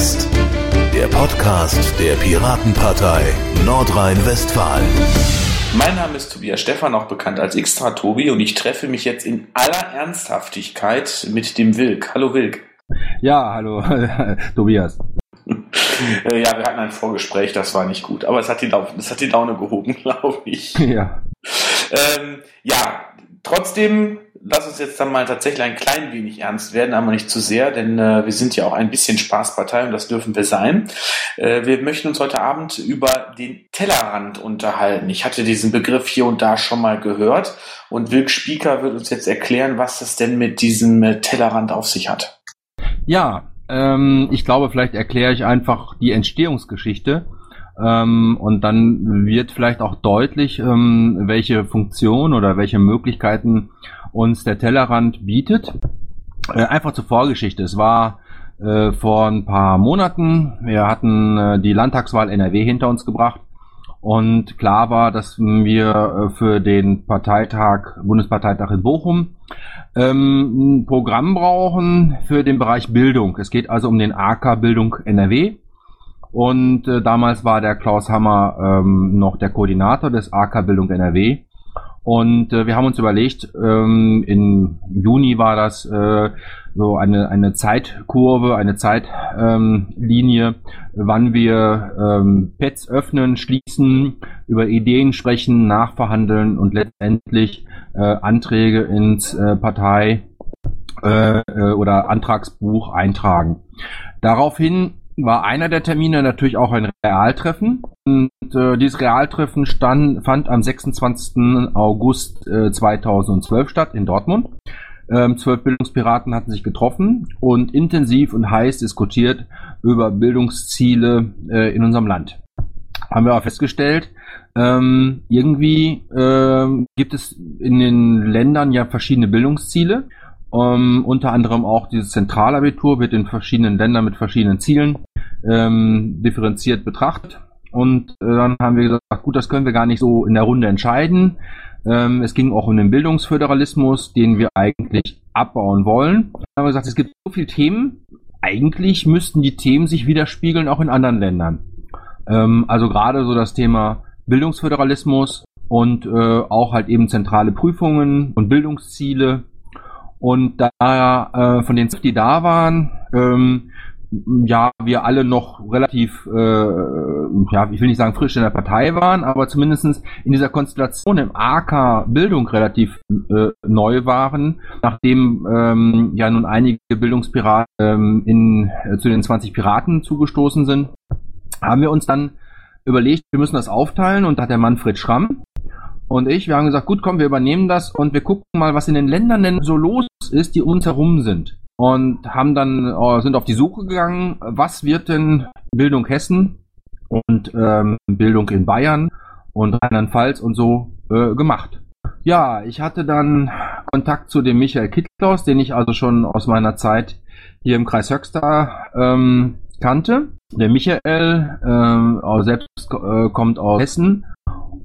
West, der Podcast der Piratenpartei Nordrhein-Westfalen. Mein Name ist Tobias Stephan, auch bekannt als Xtra Tobi, und ich treffe mich jetzt in aller Ernsthaftigkeit mit dem Wilk. Hallo Wilk. Ja, hallo Tobias. Äh, ja, wir hatten ein Vorgespräch, das war nicht gut, aber es hat die, Laune, es hat die Laune gehoben, glaube ich. Ja. Ähm, ja, trotzdem, lass uns jetzt dann mal tatsächlich ein klein wenig ernst werden, aber nicht zu sehr, denn äh, wir sind ja auch ein bisschen Spaßpartei und das dürfen wir sein. Äh, wir möchten uns heute Abend über den Tellerrand unterhalten. Ich hatte diesen Begriff hier und da schon mal gehört und Wilk Spieker wird uns jetzt erklären, was das denn mit diesem äh, Tellerrand auf sich hat. Ja, ähm, ich glaube, vielleicht erkläre ich einfach die Entstehungsgeschichte. Ähm, und dann wird vielleicht auch deutlich, ähm, welche Funktion oder welche Möglichkeiten uns der Tellerrand bietet. Äh, einfach zur Vorgeschichte. Es war äh, vor ein paar Monaten, wir hatten äh, die Landtagswahl NRW hinter uns gebracht und klar war, dass wir äh, für den Parteitag, Bundesparteitag in Bochum ähm, ein Programm brauchen für den Bereich Bildung. Es geht also um den AK Bildung NRW. Und äh, damals war der Klaus Hammer ähm, noch der Koordinator des AK Bildung NRW. Und äh, wir haben uns überlegt, ähm, im Juni war das äh, so eine, eine Zeitkurve, eine Zeitlinie, ähm, wann wir ähm, Pets öffnen, schließen, über Ideen sprechen, nachverhandeln und letztendlich äh, Anträge ins äh, Partei äh, äh oder Antragsbuch eintragen. Daraufhin war einer der Termine natürlich auch ein Realtreffen. Und äh, dieses Realtreffen stand, fand am 26. August äh, 2012 statt in Dortmund. Ähm, zwölf Bildungspiraten hatten sich getroffen und intensiv und heiß diskutiert über Bildungsziele äh, in unserem Land. Haben wir aber festgestellt, ähm, irgendwie äh, gibt es in den Ländern ja verschiedene Bildungsziele um, unter anderem auch dieses Zentralabitur wird in verschiedenen Ländern mit verschiedenen Zielen ähm, differenziert betrachtet. Und äh, dann haben wir gesagt, gut, das können wir gar nicht so in der Runde entscheiden. Ähm, es ging auch um den Bildungsföderalismus, den wir eigentlich abbauen wollen. Dann haben wir gesagt, es gibt so viele Themen. Eigentlich müssten die Themen sich widerspiegeln auch in anderen Ländern. Ähm, also gerade so das Thema Bildungsföderalismus und äh, auch halt eben zentrale Prüfungen und Bildungsziele und da äh, von den, die da waren, ähm, ja, wir alle noch relativ, äh, ja, ich will nicht sagen frisch in der Partei waren, aber zumindestens in dieser Konstellation im AK Bildung relativ äh, neu waren, nachdem ähm, ja nun einige Bildungspiraten ähm, in, äh, zu den 20 Piraten zugestoßen sind, haben wir uns dann überlegt, wir müssen das aufteilen und da hat der Manfred Schramm, und ich, wir haben gesagt, gut, komm, wir übernehmen das und wir gucken mal, was in den Ländern denn so los ist, die um uns herum sind. Und haben dann, äh, sind auf die Suche gegangen, was wird denn Bildung Hessen und ähm, Bildung in Bayern und Rheinland-Pfalz und so äh, gemacht. Ja, ich hatte dann Kontakt zu dem Michael Kittlaus, den ich also schon aus meiner Zeit hier im Kreis Höxter ähm, kannte. Der Michael ähm, selbst äh, kommt aus Hessen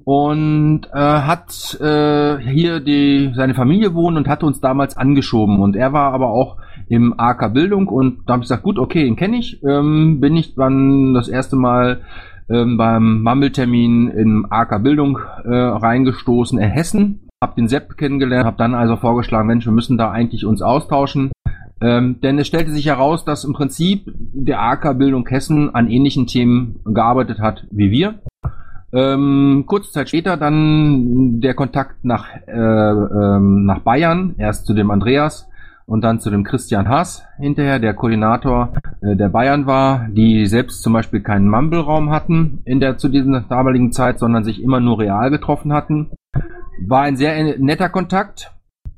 und äh, hat äh, hier die seine Familie wohnen und hatte uns damals angeschoben und er war aber auch im AK Bildung und da habe ich gesagt, gut, okay, ihn kenne ich, ähm, bin ich dann das erste Mal ähm, beim Mammeltermin in AK Bildung äh, reingestoßen in Hessen, habe den Sepp kennengelernt, habe dann also vorgeschlagen, Mensch, wir müssen da eigentlich uns austauschen. Ähm, denn es stellte sich heraus, dass im Prinzip der AK Bildung Hessen an ähnlichen Themen gearbeitet hat wie wir. Ähm, kurze Zeit später dann der Kontakt nach, äh, ähm, nach Bayern, erst zu dem Andreas und dann zu dem Christian Haas hinterher, der Koordinator äh, der Bayern war, die selbst zum Beispiel keinen Mumble-Raum hatten in der zu dieser damaligen Zeit, sondern sich immer nur real getroffen hatten. War ein sehr netter Kontakt.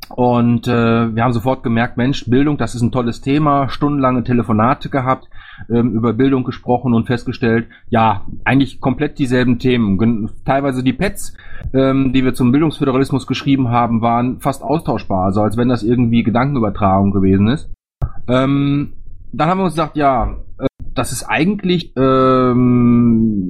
Und äh, wir haben sofort gemerkt, Mensch, Bildung, das ist ein tolles Thema, stundenlange Telefonate gehabt, ähm, über Bildung gesprochen und festgestellt, ja, eigentlich komplett dieselben Themen. Teilweise die Pets, ähm, die wir zum Bildungsföderalismus geschrieben haben, waren fast austauschbar, also als wenn das irgendwie Gedankenübertragung gewesen ist. Ähm, dann haben wir uns gesagt, ja, äh, das ist eigentlich, ähm,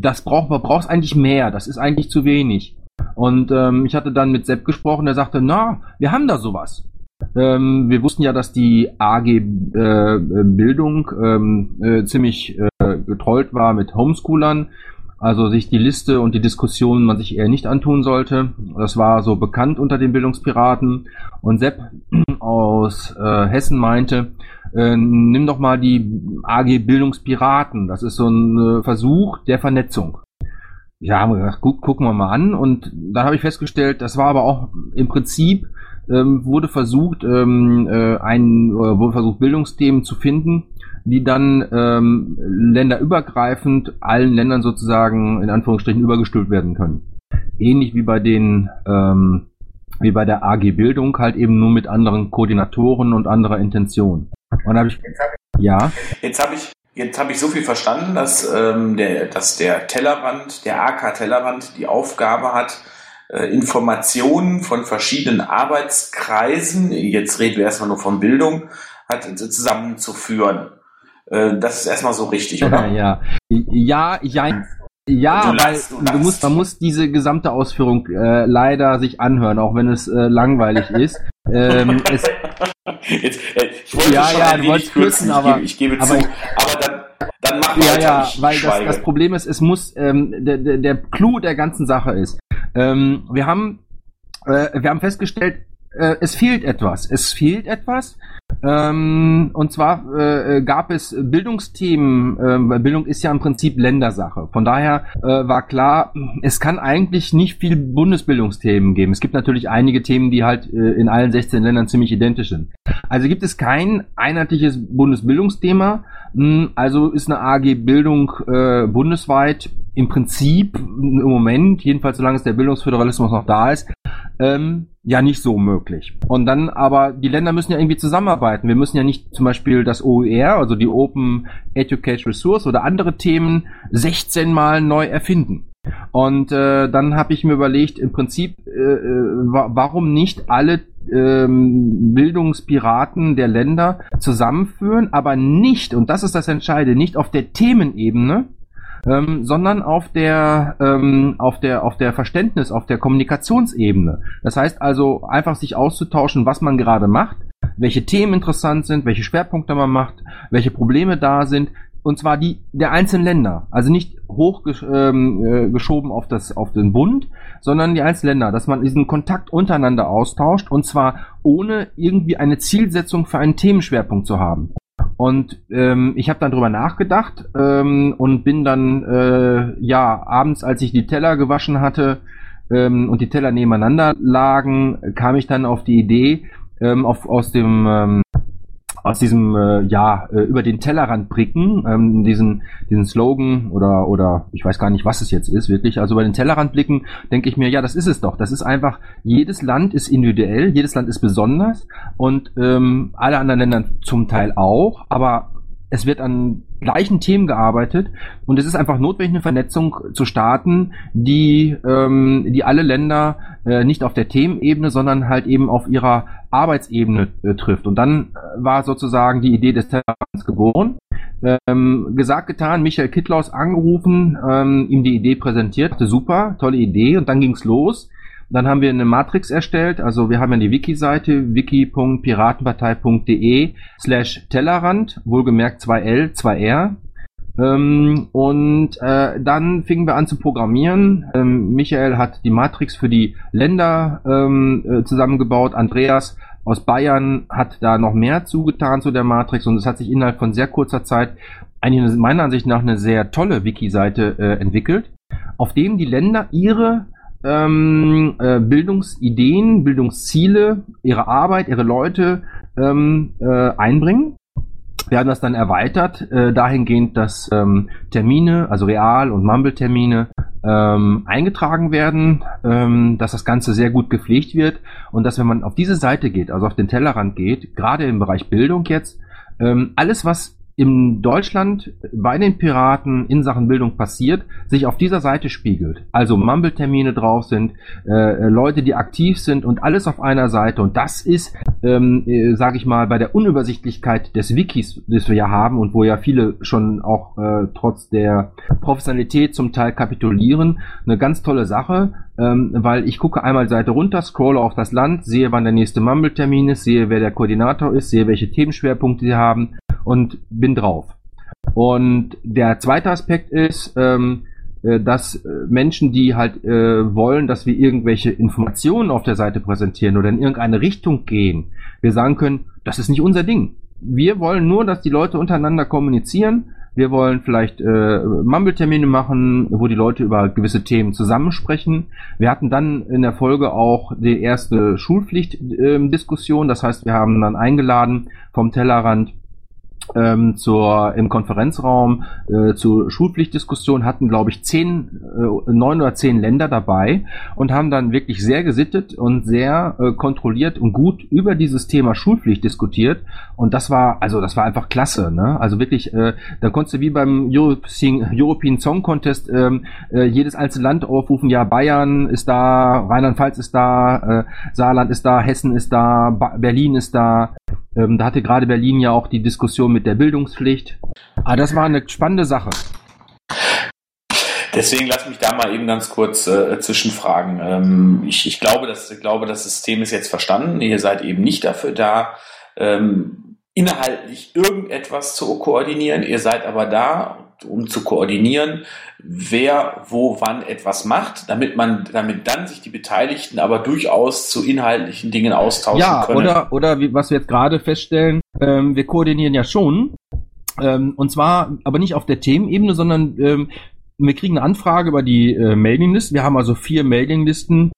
das braucht man braucht eigentlich mehr, das ist eigentlich zu wenig. Und ähm, ich hatte dann mit Sepp gesprochen, der sagte, na, wir haben da sowas. Ähm, wir wussten ja, dass die AG äh, Bildung ähm, äh, ziemlich äh, getrollt war mit Homeschoolern. Also sich die Liste und die Diskussion man sich eher nicht antun sollte. Das war so bekannt unter den Bildungspiraten. Und Sepp aus äh, Hessen meinte, äh, nimm doch mal die AG Bildungspiraten. Das ist so ein äh, Versuch der Vernetzung. Ja, haben wir gedacht, guck, gucken wir mal an. Und dann habe ich festgestellt, das war aber auch im Prinzip ähm, wurde versucht, ähm, äh, ein, äh, wurde versucht, Bildungsthemen zu finden, die dann ähm, länderübergreifend allen Ländern sozusagen in Anführungsstrichen übergestülpt werden können. Ähnlich wie bei den ähm, wie bei der AG Bildung, halt eben nur mit anderen Koordinatoren und anderer Intention. Und habe ich ja. Jetzt habe ich Jetzt habe ich so viel verstanden, dass, ähm, der, dass der Tellerrand, der AK Tellerrand, die Aufgabe hat, Informationen von verschiedenen Arbeitskreisen, jetzt reden wir erstmal nur von Bildung, hat zusammenzuführen. Äh, das ist erstmal so richtig, oder? Ja, ja, ja. Ja, du weil du, du, musst, man muss diese gesamte Ausführung äh, leider sich anhören, auch wenn es äh, langweilig ist. ähm, es, Jetzt, äh, ich wollte ja, schon ja, ein wenig kürzen, aber ich gebe, ich gebe aber, zu. Aber dann, dann mach Ja, ja, weil das, das, Problem ist, es muss ähm, der, der, der Clou der ganzen Sache ist. Ähm, wir haben äh, wir haben festgestellt, äh, es fehlt etwas. Es fehlt etwas. Ähm, und zwar äh, gab es Bildungsthemen, äh, Bildung ist ja im Prinzip Ländersache. Von daher äh, war klar, es kann eigentlich nicht viel Bundesbildungsthemen geben. Es gibt natürlich einige Themen, die halt äh, in allen 16 Ländern ziemlich identisch sind. Also gibt es kein einheitliches Bundesbildungsthema. Hm, also ist eine AG Bildung äh, bundesweit im Prinzip im Moment, jedenfalls solange es der Bildungsföderalismus noch da ist, ähm, ja nicht so möglich. Und dann aber, die Länder müssen ja irgendwie zusammenarbeiten. Wir müssen ja nicht zum Beispiel das OER, also die Open Education Resource oder andere Themen 16 Mal neu erfinden. Und äh, dann habe ich mir überlegt, im Prinzip, äh, äh warum nicht alle ähm, Bildungspiraten der Länder zusammenführen, aber nicht, und das ist das Entscheidende, nicht auf der Themenebene, ähm, sondern auf der, ähm, auf der, auf der Verständnis, auf der Kommunikationsebene. Das heißt also, einfach sich auszutauschen, was man gerade macht, welche Themen interessant sind, welche Schwerpunkte man macht, welche Probleme da sind, und zwar die der einzelnen Länder, also nicht hochgeschoben ähm, äh, auf das auf den Bund, sondern die einzelnen Länder, dass man diesen Kontakt untereinander austauscht und zwar ohne irgendwie eine Zielsetzung für einen Themenschwerpunkt zu haben. Und ähm, ich habe dann drüber nachgedacht ähm, und bin dann äh, ja abends, als ich die Teller gewaschen hatte ähm, und die Teller nebeneinander lagen, kam ich dann auf die Idee, ähm, auf, aus dem ähm, aus diesem äh, ja äh, über den Tellerrand blicken, ähm, diesen diesen Slogan oder oder ich weiß gar nicht, was es jetzt ist wirklich. Also über den Tellerrand blicken, denke ich mir, ja, das ist es doch. Das ist einfach jedes Land ist individuell, jedes Land ist besonders und ähm, alle anderen Länder zum Teil auch, aber es wird an gleichen Themen gearbeitet und es ist einfach notwendig, eine Vernetzung zu starten, die, ähm, die alle Länder äh, nicht auf der Themenebene, sondern halt eben auf ihrer Arbeitsebene äh, trifft. Und dann äh, war sozusagen die Idee des Terrans geboren. Ähm, gesagt, getan, Michael Kittlaus angerufen, ähm, ihm die Idee präsentiert, super, tolle Idee und dann ging's los. Dann haben wir eine Matrix erstellt, also wir haben ja die Wiki-Seite wiki.piratenpartei.de slash Tellerrand, wohlgemerkt 2L, 2R. Ähm, und äh, dann fingen wir an zu programmieren. Ähm, Michael hat die Matrix für die Länder ähm, äh, zusammengebaut. Andreas aus Bayern hat da noch mehr zugetan zu der Matrix und es hat sich innerhalb von sehr kurzer Zeit eigentlich meiner Ansicht nach eine sehr tolle Wiki-Seite äh, entwickelt, auf dem die Länder ihre ähm, äh, Bildungsideen, Bildungsziele, ihre Arbeit, ihre Leute ähm, äh, einbringen. Wir haben das dann erweitert, äh, dahingehend, dass ähm, Termine, also Real- und Mumble-Termine, ähm, eingetragen werden, ähm, dass das Ganze sehr gut gepflegt wird und dass, wenn man auf diese Seite geht, also auf den Tellerrand geht, gerade im Bereich Bildung jetzt, ähm, alles, was in Deutschland bei den Piraten in Sachen Bildung passiert, sich auf dieser Seite spiegelt. Also Mumble-Termine drauf sind, äh, Leute, die aktiv sind und alles auf einer Seite. Und das ist, ähm, äh, sage ich mal, bei der Unübersichtlichkeit des Wikis, das wir ja haben und wo ja viele schon auch äh, trotz der Professionalität zum Teil kapitulieren, eine ganz tolle Sache, ähm, weil ich gucke einmal Seite runter, scrolle auf das Land, sehe, wann der nächste Mumble-Termin ist, sehe, wer der Koordinator ist, sehe, welche Themenschwerpunkte sie haben und bin drauf. Und der zweite Aspekt ist, ähm, äh, dass äh, Menschen, die halt äh, wollen, dass wir irgendwelche Informationen auf der Seite präsentieren oder in irgendeine Richtung gehen, wir sagen können, das ist nicht unser Ding. Wir wollen nur, dass die Leute untereinander kommunizieren. Wir wollen vielleicht äh, Mumble-Termine machen, wo die Leute über gewisse Themen zusammensprechen. Wir hatten dann in der Folge auch die erste Schulpflicht-Diskussion. Äh, das heißt, wir haben dann eingeladen vom Tellerrand ähm, zur im Konferenzraum äh, zur Schulpflichtdiskussion hatten, glaube ich, zehn, äh, neun oder zehn Länder dabei und haben dann wirklich sehr gesittet und sehr äh, kontrolliert und gut über dieses Thema Schulpflicht diskutiert. Und das war, also das war einfach klasse. Ne? Also wirklich, äh, da konntest du wie beim European, European Song Contest ähm, äh, jedes einzelne Land aufrufen. Ja, Bayern ist da, Rheinland-Pfalz ist da, äh, Saarland ist da, Hessen ist da, ba Berlin ist da. Ähm, da hatte gerade Berlin ja auch die Diskussion mit der Bildungspflicht. Aber ah, das war eine spannende Sache. Deswegen lass mich da mal eben ganz kurz äh, zwischenfragen. Ähm, ich, ich, glaube, dass, ich glaube, das System ist jetzt verstanden. Ihr seid eben nicht dafür da, ähm, inhaltlich irgendetwas zu koordinieren. Ihr seid aber da, um zu koordinieren, wer wo wann etwas macht, damit man, damit dann sich die Beteiligten aber durchaus zu inhaltlichen Dingen austauschen ja, können. Oder, oder wie, was wir jetzt gerade feststellen, ähm, wir koordinieren ja schon, ähm, und zwar aber nicht auf der Themenebene, sondern ähm, wir kriegen eine Anfrage über die äh, Mailingliste. Wir haben also vier Mailinglisten,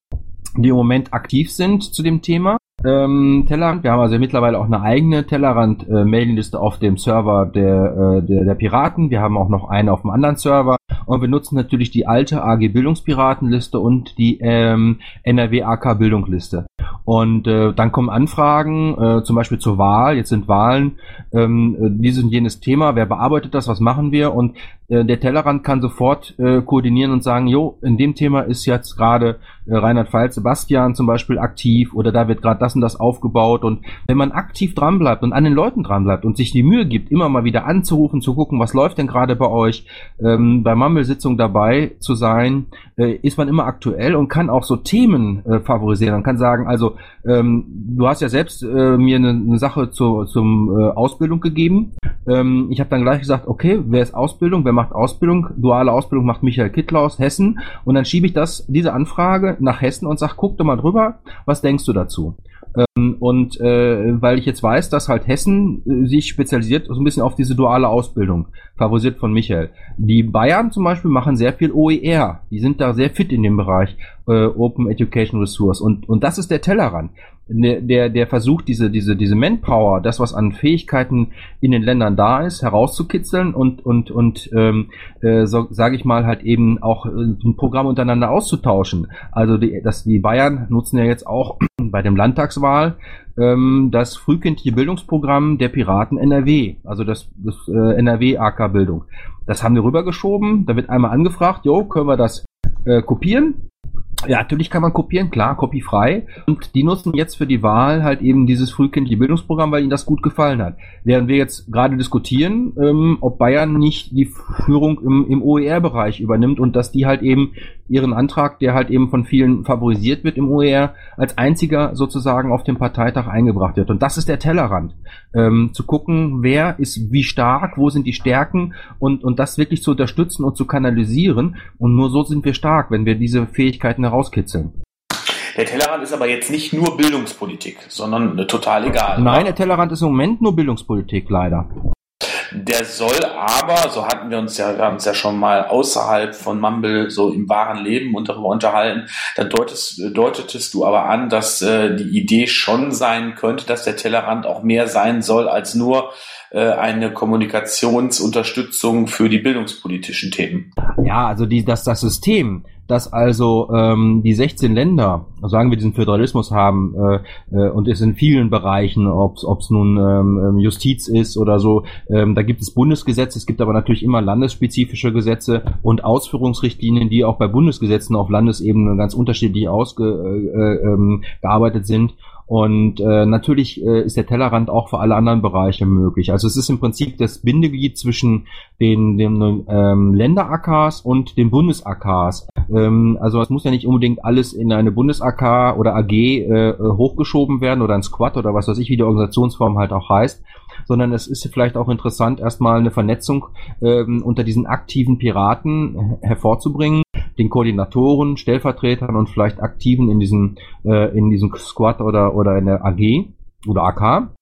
die im Moment aktiv sind zu dem Thema ähm, Tellerrand. Wir haben also mittlerweile auch eine eigene Tellerrand-Mailingliste äh, auf dem Server der, äh, der, der Piraten. Wir haben auch noch eine auf dem anderen Server. Und wir nutzen natürlich die alte AG Bildungspiratenliste und die ähm, NRW AK Bildungsliste. Und äh, dann kommen Anfragen, äh, zum Beispiel zur Wahl. Jetzt sind Wahlen ähm, äh, dieses und jenes Thema. Wer bearbeitet das? Was machen wir? Und äh, der Tellerrand kann sofort äh, koordinieren und sagen, jo, in dem Thema ist jetzt gerade äh, Reinhard Pfalz, Sebastian zum Beispiel aktiv oder da wird gerade das und das aufgebaut. Und wenn man aktiv dranbleibt und an den Leuten dranbleibt und sich die Mühe gibt, immer mal wieder anzurufen, zu gucken, was läuft denn gerade bei euch, ähm, bei Mammel-Sitzung dabei zu sein, äh, ist man immer aktuell und kann auch so Themen äh, favorisieren. Man kann sagen, also ähm, du hast ja selbst äh, mir eine, eine Sache zur zum äh, Ausbildung gegeben. Ähm, ich habe dann gleich gesagt, okay, wer ist Ausbildung, wer macht Ausbildung? Duale Ausbildung macht Michael Kittler aus Hessen. Und dann schiebe ich das, diese Anfrage nach Hessen und sage, guck doch mal drüber, was denkst du dazu? Ähm, und äh, weil ich jetzt weiß, dass halt Hessen äh, sich spezialisiert so ein bisschen auf diese duale Ausbildung, favorisiert von Michael. Die Bayern zum Beispiel machen sehr viel OER. Die sind da sehr fit in dem Bereich äh, Open Education Resource. Und, und das ist der Tellerrand der, der, der versucht, diese, diese, diese Manpower, das, was an Fähigkeiten in den Ländern da ist, herauszukitzeln und, und, und ähm, äh, so, sage ich mal, halt eben auch äh, ein Programm untereinander auszutauschen. Also die, dass die Bayern nutzen ja jetzt auch bei dem Landtagswahl ähm, das frühkindliche Bildungsprogramm der Piraten NRW, also das, das äh, NRW AK Bildung. Das haben wir rübergeschoben, da wird einmal angefragt, jo, können wir das äh, kopieren? Ja, natürlich kann man kopieren, klar, kopiefrei. Und die nutzen jetzt für die Wahl halt eben dieses frühkindliche Bildungsprogramm, weil ihnen das gut gefallen hat. Während wir jetzt gerade diskutieren, ähm, ob Bayern nicht die Führung im, im OER-Bereich übernimmt und dass die halt eben ihren Antrag, der halt eben von vielen favorisiert wird im OER, als einziger sozusagen auf dem Parteitag eingebracht wird. Und das ist der Tellerrand. Ähm, zu gucken, wer ist wie stark, wo sind die Stärken und, und das wirklich zu unterstützen und zu kanalisieren. Und nur so sind wir stark, wenn wir diese Fähigkeiten herauskitzeln. Der Tellerrand ist aber jetzt nicht nur Bildungspolitik, sondern total egal. Nein, der Tellerrand ist im Moment nur Bildungspolitik, leider. Der soll aber, so hatten wir uns ja, wir haben uns ja schon mal außerhalb von Mumble so im wahren Leben darüber unterhalten, da deutest, deutetest du aber an, dass äh, die Idee schon sein könnte, dass der Tellerrand auch mehr sein soll als nur eine Kommunikationsunterstützung für die bildungspolitischen Themen. Ja, also die, das, das System, dass also ähm, die 16 Länder, sagen wir, diesen Föderalismus haben äh, äh, und es in vielen Bereichen, ob es nun ähm, ähm, Justiz ist oder so, ähm, da gibt es Bundesgesetze, es gibt aber natürlich immer landesspezifische Gesetze und Ausführungsrichtlinien, die auch bei Bundesgesetzen auf Landesebene ganz unterschiedlich ausgearbeitet äh, äh, ähm, sind. Und äh, natürlich äh, ist der Tellerrand auch für alle anderen Bereiche möglich. Also es ist im Prinzip das Bindeglied zwischen den, den ähm, Länder-AKs und den Bundes-AKs. Ähm, also es muss ja nicht unbedingt alles in eine Bundes-AK oder AG äh, hochgeschoben werden oder ein Squad oder was weiß ich, wie die Organisationsform halt auch heißt, sondern es ist vielleicht auch interessant, erstmal eine Vernetzung ähm, unter diesen aktiven Piraten hervorzubringen, den Koordinatoren, Stellvertretern und vielleicht Aktiven in diesem, äh, in diesem Squad oder, oder in der AG oder AK.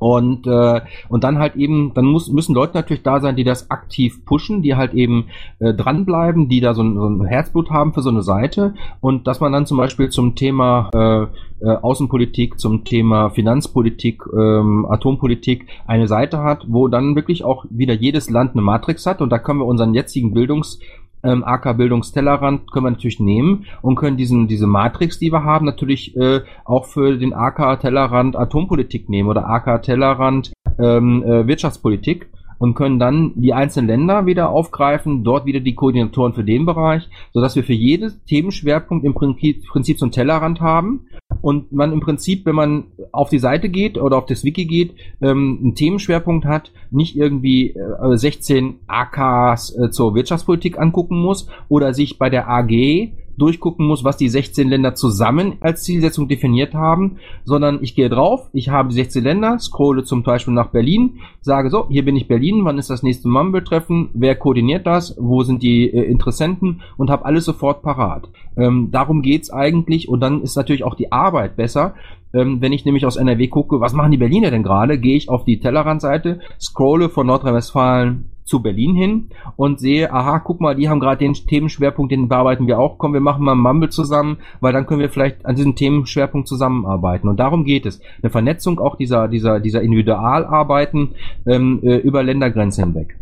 Und, äh, und dann halt eben, dann muss, müssen Leute natürlich da sein, die das aktiv pushen, die halt eben äh, dranbleiben, die da so ein, so ein Herzblut haben für so eine Seite. Und dass man dann zum Beispiel zum Thema äh, äh, Außenpolitik, zum Thema Finanzpolitik, ähm, Atompolitik eine Seite hat, wo dann wirklich auch wieder jedes Land eine Matrix hat. Und da können wir unseren jetzigen Bildungs ähm, AK Bildungstellerrand können wir natürlich nehmen und können diesen diese Matrix, die wir haben, natürlich äh, auch für den AK Tellerrand Atompolitik nehmen oder AK Tellerrand ähm, äh, Wirtschaftspolitik und können dann die einzelnen Länder wieder aufgreifen, dort wieder die Koordinatoren für den Bereich, sodass wir für jedes Themenschwerpunkt im Prinzip, Prinzip so einen Tellerrand haben und man im Prinzip, wenn man auf die Seite geht oder auf das Wiki geht, ähm, einen Themenschwerpunkt hat, nicht irgendwie äh, 16 AKs äh, zur Wirtschaftspolitik angucken muss oder sich bei der AG durchgucken muss, was die 16 Länder zusammen als Zielsetzung definiert haben, sondern ich gehe drauf, ich habe die 16 Länder, scrolle zum Beispiel nach Berlin, sage so, hier bin ich Berlin, wann ist das nächste Mumble-Treffen, wer koordiniert das, wo sind die äh, Interessenten und habe alles sofort parat. Ähm, darum geht's eigentlich und dann ist natürlich auch die Arbeit besser, ähm, wenn ich nämlich aus NRW gucke, was machen die Berliner denn gerade, gehe ich auf die Tellerrandseite, scrolle von Nordrhein-Westfalen zu Berlin hin und sehe, aha, guck mal, die haben gerade den Themenschwerpunkt, den bearbeiten wir auch. Komm, wir machen mal Mumble zusammen, weil dann können wir vielleicht an diesem Themenschwerpunkt zusammenarbeiten. Und darum geht es. Eine Vernetzung auch dieser, dieser, dieser Individualarbeiten ähm, äh, über Ländergrenzen hinweg.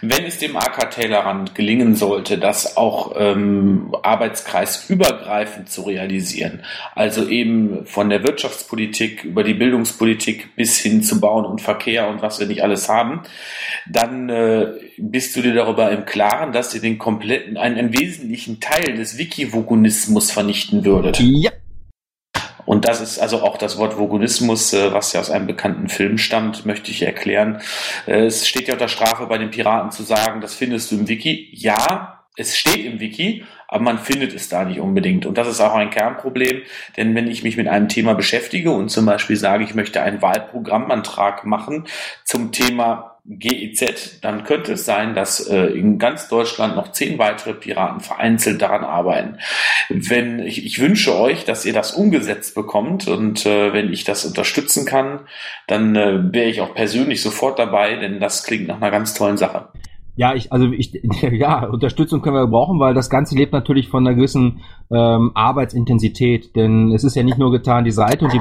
Wenn es dem AK Taylorrand gelingen sollte, das auch ähm, arbeitskreisübergreifend zu realisieren, also eben von der Wirtschaftspolitik über die Bildungspolitik bis hin zu Bauen und Verkehr und was wir nicht alles haben, dann äh, bist du dir darüber im Klaren, dass ihr den kompletten, einen, einen wesentlichen Teil des Wikivogunismus vernichten würdet. Ja, und das ist also auch das Wort Vogonismus, äh, was ja aus einem bekannten Film stammt, möchte ich erklären. Äh, es steht ja unter Strafe bei den Piraten zu sagen, das findest du im Wiki. Ja, es steht im Wiki, aber man findet es da nicht unbedingt. Und das ist auch ein Kernproblem, denn wenn ich mich mit einem Thema beschäftige und zum Beispiel sage, ich möchte einen Wahlprogrammantrag machen zum Thema GEZ, dann könnte es sein, dass äh, in ganz Deutschland noch zehn weitere Piraten vereinzelt daran arbeiten. Wenn ich, ich wünsche euch, dass ihr das umgesetzt bekommt und äh, wenn ich das unterstützen kann, dann äh, wäre ich auch persönlich sofort dabei, denn das klingt nach einer ganz tollen Sache. Ja, ich, also ich, ja, Unterstützung können wir brauchen, weil das Ganze lebt natürlich von einer gewissen ähm, Arbeitsintensität, denn es ist ja nicht nur getan, die Seite und die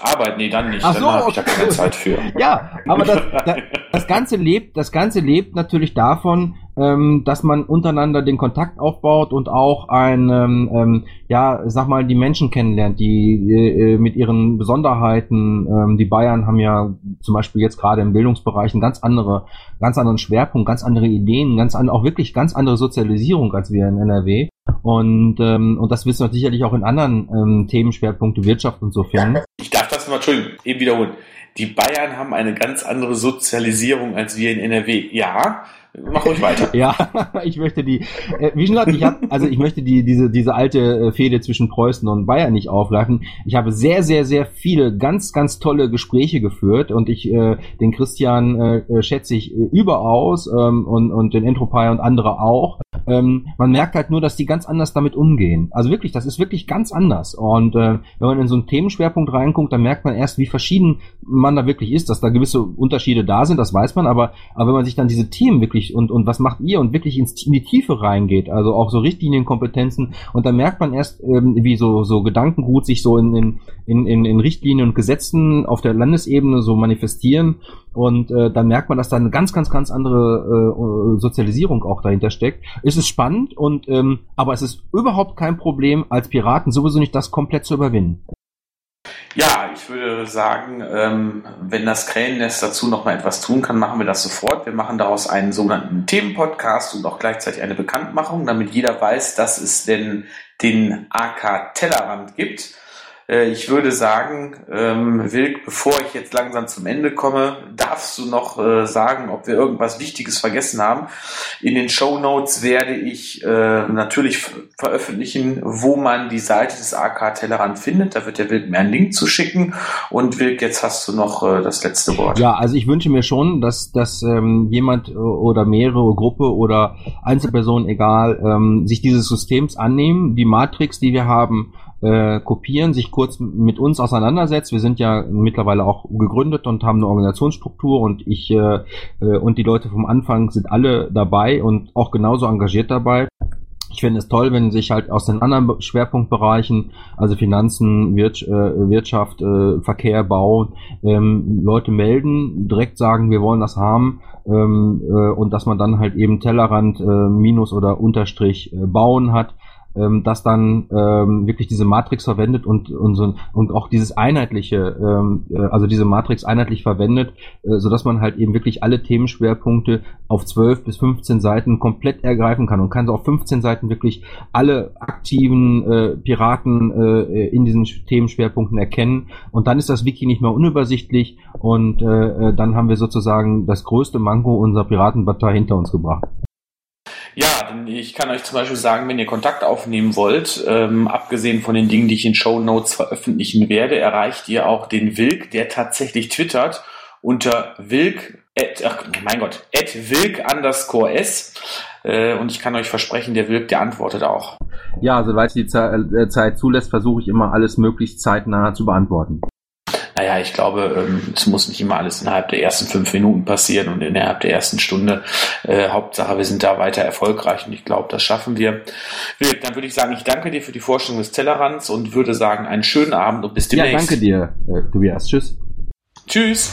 Arbeit, Arbeit, nee, dann nicht. Ach so, dann habe ich da keine Zeit für. Ja, aber das, das, das Ganze lebt, das Ganze lebt natürlich davon, ähm, dass man untereinander den Kontakt aufbaut und auch ein, ähm, ähm, ja, sag mal, die Menschen kennenlernt, die äh, mit ihren Besonderheiten. Ähm, die Bayern haben ja zum Beispiel jetzt gerade im Bildungsbereich einen ganz andere, ganz anderen Schwerpunkt, ganz andere Ideen, ganz an, auch wirklich ganz andere Sozialisierung als wir in NRW. Und, ähm, und das wissen wir sicherlich auch in anderen ähm, Themenschwerpunkte Wirtschaft und so finden. Ich darf das mal, Entschuldigung, eben wiederholen. Die Bayern haben eine ganz andere Sozialisierung als wir in NRW. Ja, Mach ruhig weiter. ja, ich möchte die, äh, wie schon gesagt, ich hab, also ich möchte die, diese, diese alte äh, Fehde zwischen Preußen und Bayern nicht auflachen. Ich habe sehr, sehr, sehr viele ganz, ganz tolle Gespräche geführt und ich, äh, den Christian äh, äh schätze ich äh, überaus ähm, und, und den Entropy und andere auch. Ähm, man merkt halt nur, dass die ganz anders damit umgehen. Also wirklich, das ist wirklich ganz anders. Und äh, wenn man in so einen Themenschwerpunkt reinguckt, dann merkt man erst, wie verschieden man da wirklich ist, dass da gewisse Unterschiede da sind, das weiß man, aber, aber wenn man sich dann diese Themen wirklich und, und was macht ihr und wirklich ins, in die Tiefe reingeht, also auch so Richtlinienkompetenzen und dann merkt man erst, ähm, wie so, so Gedankengut sich so in, in, in, in Richtlinien und Gesetzen auf der Landesebene so manifestieren Und äh, dann merkt man, dass da eine ganz, ganz, ganz andere äh, Sozialisierung auch dahinter steckt. Es ist spannend und ähm, aber es ist überhaupt kein Problem, als Piraten sowieso nicht das komplett zu überwinden. Ja, ich würde sagen, ähm, wenn das Krähennest dazu noch mal etwas tun kann, machen wir das sofort. Wir machen daraus einen sogenannten Themenpodcast und auch gleichzeitig eine Bekanntmachung, damit jeder weiß, dass es denn den AK Tellerrand gibt. Äh, ich würde sagen, ähm, Wilk, bevor ich jetzt langsam zum Ende komme, darfst du noch äh, sagen, ob wir irgendwas Wichtiges vergessen haben. In den Show Notes werde ich äh, natürlich veröffentlichen, wo man die Seite des AK Tellerrand findet. Da wird der Wilk mir einen Link zu schicken. Und Wilk, jetzt hast du noch äh, das letzte Wort. Ja, also ich wünsche mir schon, dass, dass ähm, jemand äh, oder mehrere Gruppe oder Einzelpersonen, egal, ähm, sich dieses Systems annehmen, die Matrix, die wir haben, äh, kopieren, sich kurz mit uns auseinandersetzt. Wir sind ja mittlerweile auch gegründet und haben eine Organisationsstruktur und ich äh, äh, und die Leute vom Anfang sind alle dabei und auch genauso engagiert dabei. Ich finde es toll, wenn sich halt aus den anderen Schwerpunktbereichen, also Finanzen, äh, Wirtschaft, äh, Verkehr, Bau, ähm, Leute melden, direkt sagen, wir wollen das haben ähm, äh, und dass man dann halt eben Tellerrand Minus oder Unterstrich bauen hat ähm, das dann ähm, wirklich diese Matrix verwendet und, und, so, und auch dieses einheitliche, ähm, äh, also diese Matrix einheitlich verwendet, äh, so dass man halt eben wirklich alle Themenschwerpunkte auf 12 bis 15 Seiten komplett ergreifen kann und kann so auf 15 Seiten wirklich alle aktiven äh, Piraten äh, in diesen Themenschwerpunkten erkennen und dann ist das Wiki nicht mehr unübersichtlich und äh, äh dann haben wir sozusagen das größte Manko unserer Piratenpartei hinter uns gebracht. Ja, denn ich kann euch zum Beispiel sagen, wenn ihr Kontakt aufnehmen wollt, ähm, abgesehen von den Dingen, die ich in Show Notes veröffentlichen werde, erreicht ihr auch den Wilk, der tatsächlich twittert unter Wilk, at, ach mein Gott, at Wilk underscore S. Äh, und ich kann euch versprechen, der Wilk, der antwortet auch. Ja, soweit die äh, Zeit zulässt, versuche ich immer alles möglichst zeitnah zu beantworten naja, ich glaube, ähm, es muss nicht immer alles innerhalb der ersten fünf Minuten passieren und innerhalb der ersten Stunde. Äh, Hauptsache, wir sind da weiter erfolgreich und ich glaube, das schaffen wir. Dann würde ich sagen, ich danke dir für die Vorstellung des Tellerrands und würde sagen, einen schönen Abend und bis demnächst. Ja, danke dir, äh, Tobias. Tschüss. Tschüss.